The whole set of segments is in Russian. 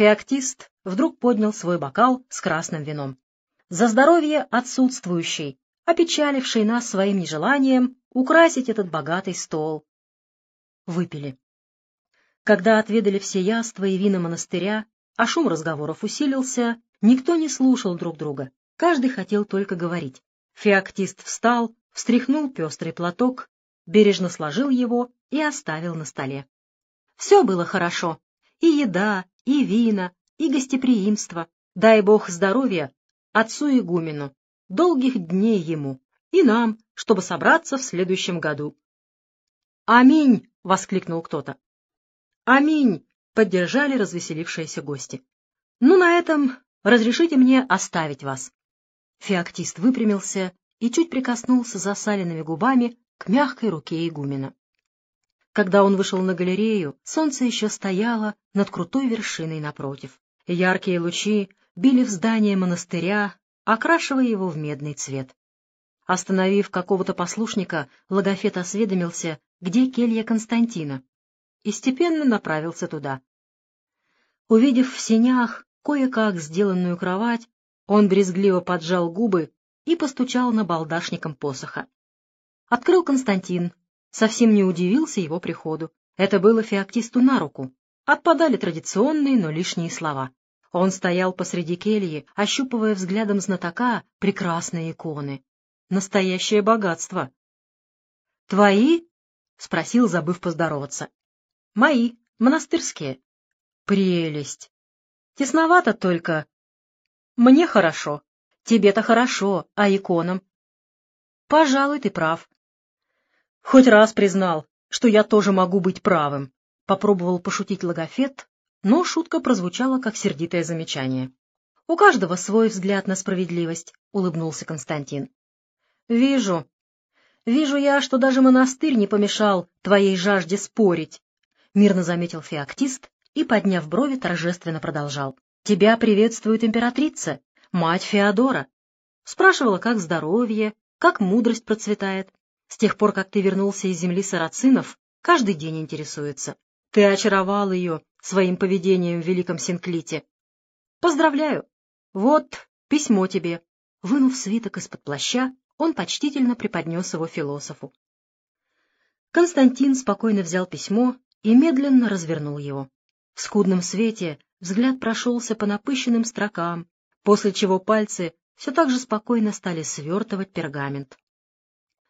Феоктист вдруг поднял свой бокал с красным вином. За здоровье отсутствующей, опечалившей нас своим нежеланием украсить этот богатый стол. Выпили. Когда отведали все яства и вина монастыря, а шум разговоров усилился, никто не слушал друг друга, каждый хотел только говорить. Феоктист встал, встряхнул пестрый платок, бережно сложил его и оставил на столе. Все было хорошо. И еда, и вина, и гостеприимство. Дай бог здоровья отцу игумену, долгих дней ему, и нам, чтобы собраться в следующем году. «Аминь!» — воскликнул кто-то. «Аминь!» — поддержали развеселившиеся гости. «Ну, на этом разрешите мне оставить вас». Феоктист выпрямился и чуть прикоснулся засаленными губами к мягкой руке игумена. Когда он вышел на галерею, солнце еще стояло над крутой вершиной напротив. Яркие лучи били в здание монастыря, окрашивая его в медный цвет. Остановив какого-то послушника, Логофет осведомился, где келья Константина, и степенно направился туда. Увидев в сенях кое-как сделанную кровать, он брезгливо поджал губы и постучал на балдашником посоха. Открыл Константин, совсем не удивился его приходу. Это было феоктисту на руку. Отпадали традиционные, но лишние слова. Он стоял посреди кельи, ощупывая взглядом знатока прекрасные иконы. Настоящее богатство. «Твои?» — спросил, забыв поздороваться. «Мои, монастырские». «Прелесть! Тесновато только. Мне хорошо. Тебе-то хорошо, а иконам?» «Пожалуй, ты прав. Хоть раз признал, что я тоже могу быть правым. Попробовал пошутить логофет, но шутка прозвучала как сердитое замечание. «У каждого свой взгляд на справедливость», — улыбнулся Константин. «Вижу. Вижу я, что даже монастырь не помешал твоей жажде спорить», — мирно заметил феоктист и, подняв брови, торжественно продолжал. «Тебя приветствует императрица, мать Феодора. Спрашивала, как здоровье, как мудрость процветает. С тех пор, как ты вернулся из земли сарацинов, каждый день интересуется. Ты очаровал ее своим поведением в Великом Синклите. Поздравляю. Вот письмо тебе. Вынув свиток из-под плаща, он почтительно преподнес его философу. Константин спокойно взял письмо и медленно развернул его. В скудном свете взгляд прошелся по напыщенным строкам, после чего пальцы все так же спокойно стали свертывать пергамент.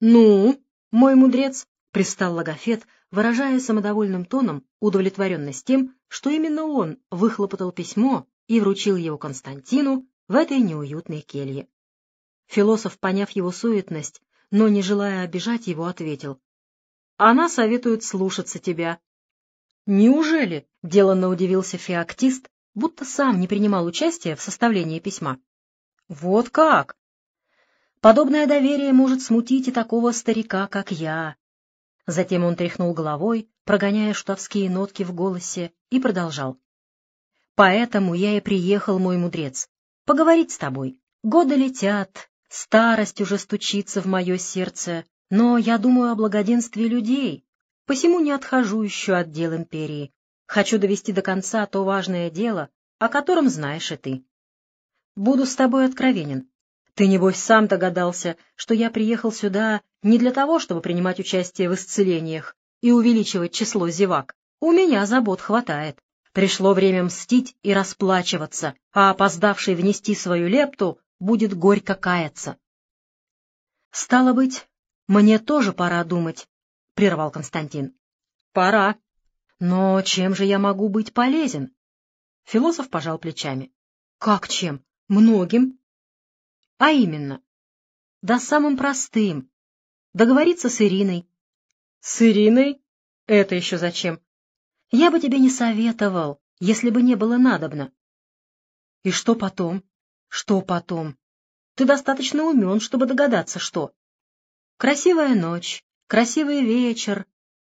«Ну, мой мудрец», — пристал Логофет, выражая самодовольным тоном удовлетворенность тем, что именно он выхлопотал письмо и вручил его Константину в этой неуютной келье. Философ, поняв его суетность, но не желая обижать его, ответил. «Она советует слушаться тебя». «Неужели?» — деланно удивился феоктист, будто сам не принимал участия в составлении письма. «Вот как!» Подобное доверие может смутить и такого старика, как я. Затем он тряхнул головой, прогоняя шутовские нотки в голосе, и продолжал. «Поэтому я и приехал, мой мудрец, поговорить с тобой. Годы летят, старость уже стучится в мое сердце, но я думаю о благоденствии людей, посему не отхожу еще от дел империи. Хочу довести до конца то важное дело, о котором знаешь и ты. Буду с тобой откровенен. Ты, небось, сам догадался, что я приехал сюда не для того, чтобы принимать участие в исцелениях и увеличивать число зевак. У меня забот хватает. Пришло время мстить и расплачиваться, а опоздавший внести свою лепту будет горько каяться. — Стало быть, мне тоже пора думать, — прервал Константин. — Пора. Но чем же я могу быть полезен? Философ пожал плечами. — Как чем? Многим. А именно, да самым простым. Договориться с Ириной. С Ириной? Это еще зачем? Я бы тебе не советовал, если бы не было надобно. И что потом? Что потом? Ты достаточно умен, чтобы догадаться, что. Красивая ночь, красивый вечер,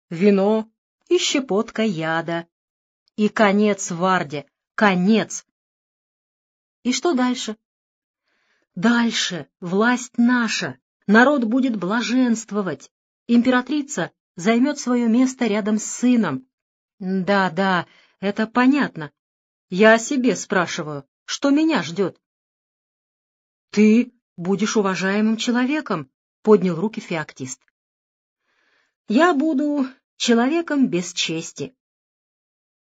вино и щепотка яда. И конец Варде, конец. И что дальше? Дальше власть наша, народ будет блаженствовать, императрица займет свое место рядом с сыном. Да, да, это понятно. Я о себе спрашиваю, что меня ждет. — Ты будешь уважаемым человеком, — поднял руки феоктист. — Я буду человеком без чести.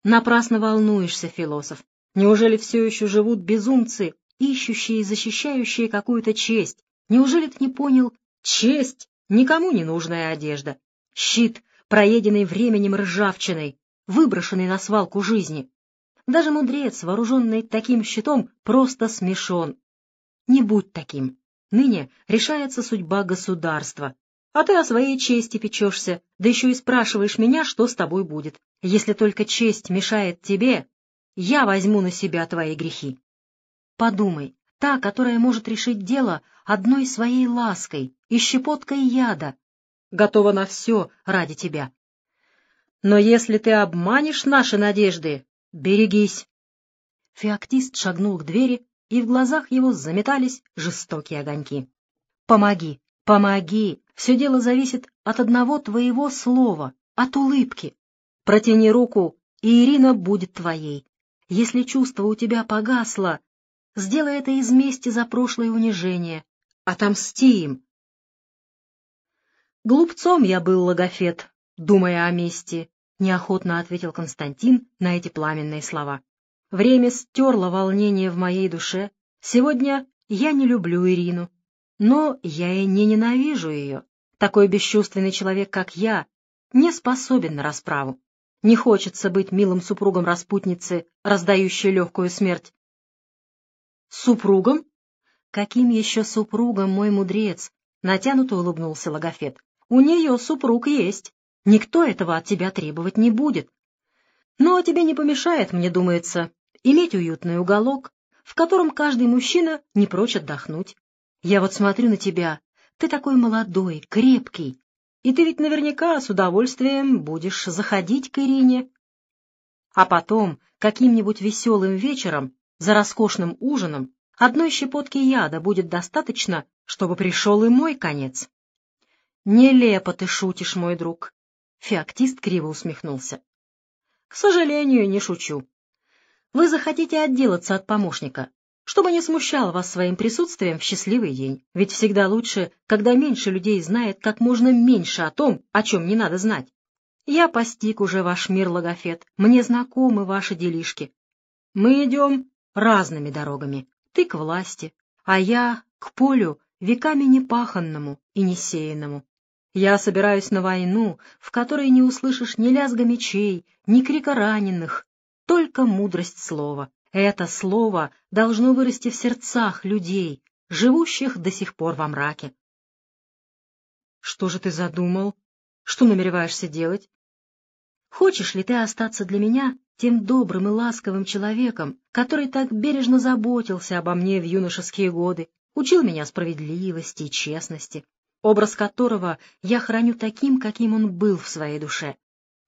Напрасно волнуешься, философ. Неужели все еще живут безумцы, ищущие и защищающие какую-то честь? Неужели ты не понял? Честь — никому не нужная одежда. Щит, проеденный временем ржавчиной, выброшенный на свалку жизни. Даже мудрец, вооруженный таким щитом, просто смешон. Не будь таким. Ныне решается судьба государства. А ты о своей чести печешься, да еще и спрашиваешь меня, что с тобой будет. Если только честь мешает тебе, я возьму на себя твои грехи. Подумай, та, которая может решить дело одной своей лаской и щепоткой яда, готова на все ради тебя. Но если ты обманешь наши надежды, Берегись!» Феоктист шагнул к двери, и в глазах его заметались жестокие огоньки. «Помоги! Помоги! Все дело зависит от одного твоего слова, от улыбки. Протяни руку, и Ирина будет твоей. Если чувство у тебя погасло, сделай это из мести за прошлое унижение. Отомсти им!» Глупцом я был, Логофет, думая о мести, — неохотно ответил Константин на эти пламенные слова. «Время стерло волнение в моей душе. Сегодня я не люблю Ирину, но я и не ненавижу ее. Такой бесчувственный человек, как я, не способен на расправу. Не хочется быть милым супругом распутницы, раздающей легкую смерть. «Супругом? Каким еще супругом, мой мудрец?» — натянуто улыбнулся Логофет. «У нее супруг есть». Никто этого от тебя требовать не будет. Но тебе не помешает, мне думается, иметь уютный уголок, в котором каждый мужчина не прочь отдохнуть. Я вот смотрю на тебя, ты такой молодой, крепкий, и ты ведь наверняка с удовольствием будешь заходить к Ирине. А потом, каким-нибудь веселым вечером, за роскошным ужином, одной щепотки яда будет достаточно, чтобы пришел и мой конец. Нелепо ты шутишь, мой друг. Феоктист криво усмехнулся. — К сожалению, не шучу. Вы захотите отделаться от помощника, чтобы не смущал вас своим присутствием в счастливый день. Ведь всегда лучше, когда меньше людей знает как можно меньше о том, о чем не надо знать. Я постиг уже ваш мир, Логофет, мне знакомы ваши делишки. Мы идем разными дорогами. Ты к власти, а я к полю, веками непаханному и несеянному. Я собираюсь на войну, в которой не услышишь ни лязга мечей, ни крика раненых, только мудрость слова. Это слово должно вырасти в сердцах людей, живущих до сих пор во мраке. Что же ты задумал? Что намереваешься делать? Хочешь ли ты остаться для меня тем добрым и ласковым человеком, который так бережно заботился обо мне в юношеские годы, учил меня справедливости и честности, образ которого я храню таким, каким он был в своей душе.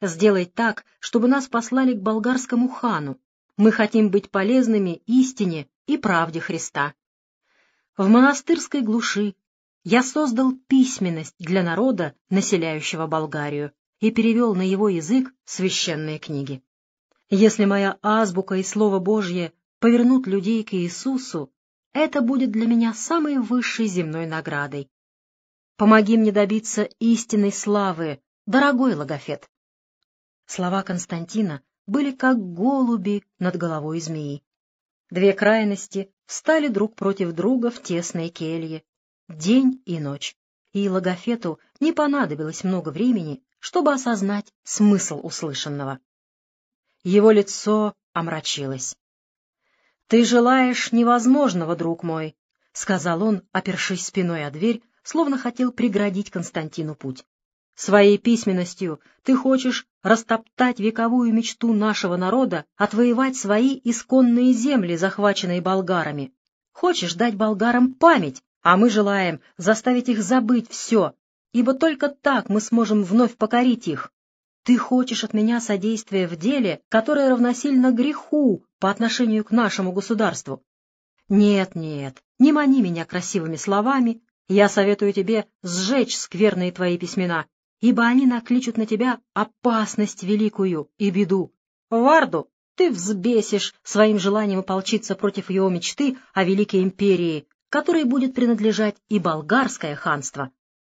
Сделай так, чтобы нас послали к болгарскому хану. Мы хотим быть полезными истине и правде Христа. В монастырской глуши я создал письменность для народа, населяющего Болгарию, и перевел на его язык священные книги. Если моя азбука и Слово Божье повернут людей к Иисусу, это будет для меня самой высшей земной наградой. Помоги мне добиться истинной славы, дорогой Логофет. Слова Константина были как голуби над головой змеи. Две крайности встали друг против друга в тесной келье, день и ночь, и Логофету не понадобилось много времени, чтобы осознать смысл услышанного. Его лицо омрачилось. — Ты желаешь невозможного, друг мой, — сказал он, опершись спиной о дверь, словно хотел преградить Константину путь. Своей письменностью ты хочешь растоптать вековую мечту нашего народа отвоевать свои исконные земли, захваченные болгарами. Хочешь дать болгарам память, а мы желаем заставить их забыть все, ибо только так мы сможем вновь покорить их. Ты хочешь от меня содействия в деле, которое равносильно греху по отношению к нашему государству. Нет, нет, не мани меня красивыми словами, я советую тебе сжечь скверные твои письмена, ибо они накличут на тебя опасность великую и беду. Варду, ты взбесишь своим желанием ополчиться против его мечты о великой империи, которой будет принадлежать и болгарское ханство.